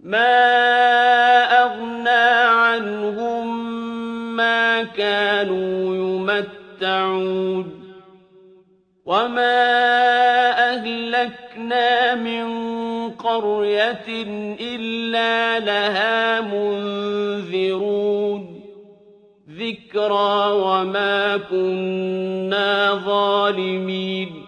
مَا أَغْنَىٰ عَنْهُم مَّا كَانُوا يُمَتَّعُونَ وَمَا أَهْلَكْنَا مِن قَرْيَةٍ إِلَّا لَهَا مُنذِرُونَ ذِكْرَىٰ وَمَا كُنَّا ظَالِمِينَ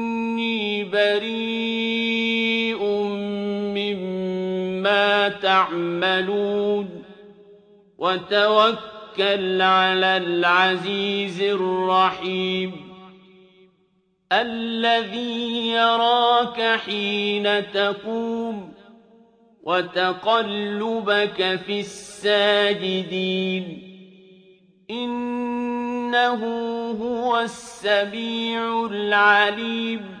بَرِيءٌ مِّمَّا تَعْمَلُونَ. وَتَوَكَّلْ عَلَى الْعَزِيزِ الرَّحِيمِ. الَّذِي يَرَاكَ حِينَ تَقُومُ. وَتَقَلُّبَكَ فِي السَّاجِدِينَ. إِنَّهُ هُوَ السَّمِيعُ الْعَلِيمُ.